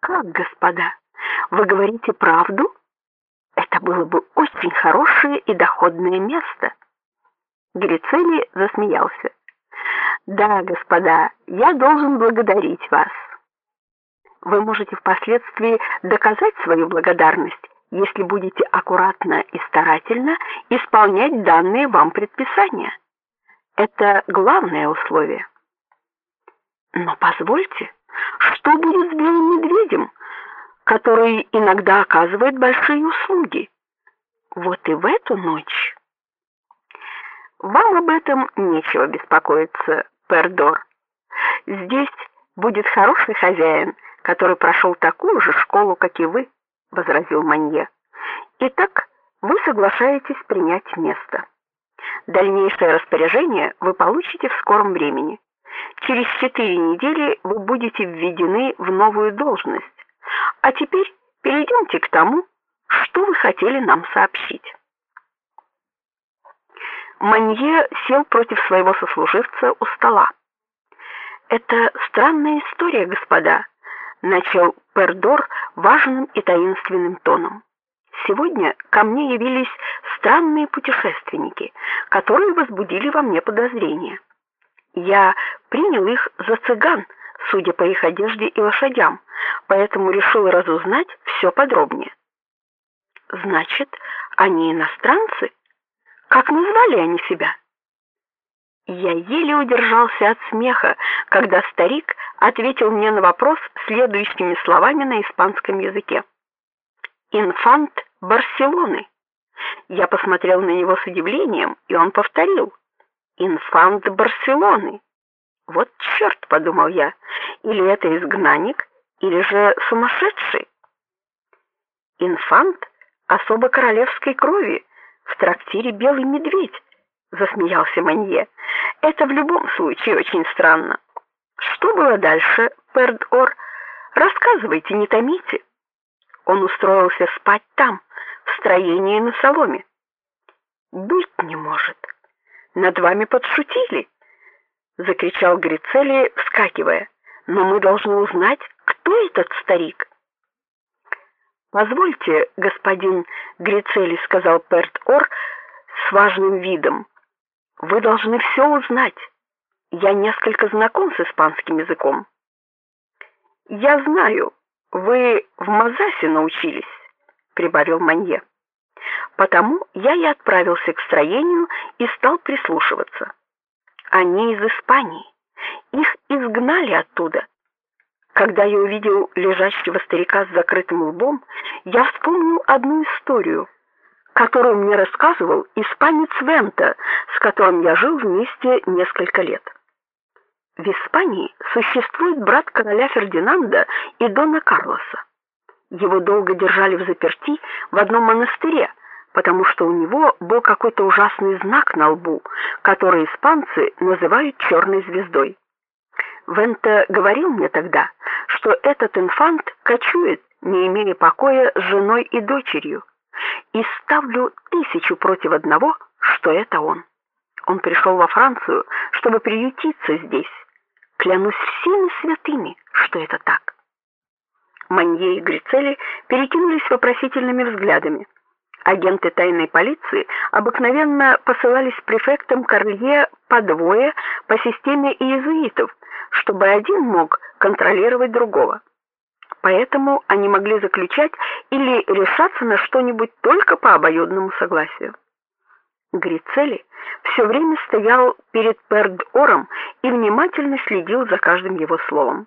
Как, господа? Вы говорите правду? Это было бы очень хорошее и доходное место. Грицели засмеялся. Да, господа, я должен благодарить вас. Вы можете впоследствии доказать свою благодарность, если будете аккуратно и старательно исполнять данные вам предписания. Это главное условие. Но позвольте, что будет который иногда оказывает большие услуги? Вот и в эту ночь вам об этом нечего беспокоиться, Пердор. Здесь будет хороший хозяин, который прошел такую же школу, как и вы, возразил Манье. Итак, вы соглашаетесь принять место. Дальнейшее распоряжение вы получите в скором времени. Через четыре недели вы будете введены в новую должность. А теперь перейдемте к тому, что вы хотели нам сообщить. Манье сел против своего сослуживца у стола. Это странная история, господа, начал Пердор важным и таинственным тоном. Сегодня ко мне явились странные путешественники, которые возбудили во мне подозрения. Я принял их за цыган, судя по их одежде и лошадям, поэтому решил разузнать все подробнее. Значит, они иностранцы? Как назвали они себя? Я еле удержался от смеха, когда старик ответил мне на вопрос следующими словами на испанском языке. Инфант Барселоны. Я посмотрел на него с удивлением, и он повторил: Инфант Барселоны. Вот черт, подумал я. Или это изгнанник, или же сумасшедший. Инфант особо королевской крови в трактире Белый медведь, засмеялся Манье. Это в любом случае очень странно. Что было дальше, Пердор? Рассказывайте, не томите. Он устроился спать там, в строении на соломе. Быть не может. Над вами подшутили, закричал Грицели, вскакивая. Но мы должны узнать, кто этот старик. Позвольте, господин Грицели, сказал Перт-Ор с важным видом. Вы должны все узнать. Я несколько знаком с испанским языком. Я знаю, вы в Мазасе научились, прибавил Манье. Потому я и отправился к строению и стал прислушиваться. Они из Испании. Их изгнали оттуда. Когда я увидел лежащего старика с закрытым лбом, я вспомнил одну историю, которую мне рассказывал испанец Вента, с которым я жил вместе несколько лет. В Испании существует брат короля Фердинанда и дона Карлоса. Его долго держали в заперти в одном монастыре, потому что у него был какой-то ужасный знак на лбу, который испанцы называют черной звездой. Вента говорил мне тогда, что этот инфант кочует, не имея покоя с женой и дочерью, и ставлю тысячу против одного, что это он. Он пришел во Францию, чтобы приютиться здесь. Клянусь всеми святыми, что это так. Манье и Грицели перекинулись вопросительными взглядами. Агенты тайной полиции обыкновенно посылались префектом Карлье по двое по системе иезуитов, чтобы один мог контролировать другого. Поэтому они могли заключать или решаться на что-нибудь только по обоюдному согласию. Грицели все время стоял перед Пердором и внимательно следил за каждым его словом.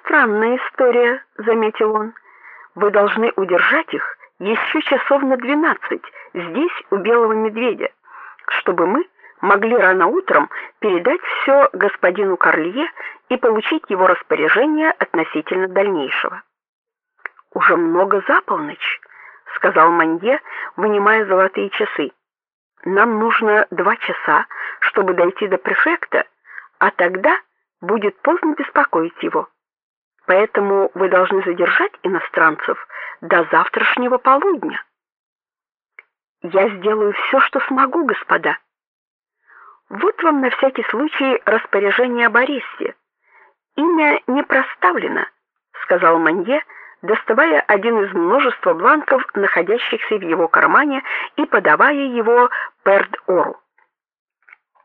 Странная история, заметил он. Вы должны удержать их еще часов на двенадцать здесь у белого медведя, чтобы мы могли рано утром передать все господину Карлье и получить его распоряжение относительно дальнейшего. Уже много за полночь, сказал Манье, вынимая золотые часы. Нам нужно два часа, чтобы дойти до префекта, а тогда будет поздно беспокоить его. Поэтому вы должны задержать иностранцев до завтрашнего полудня. Я сделаю все, что смогу, господа. Вот вам на всякий случай распоряжение об аресте. Имя не проставлено, сказал Манье, доставая один из множества бланков, находящихся в его кармане, и подавая его Перд-Ору.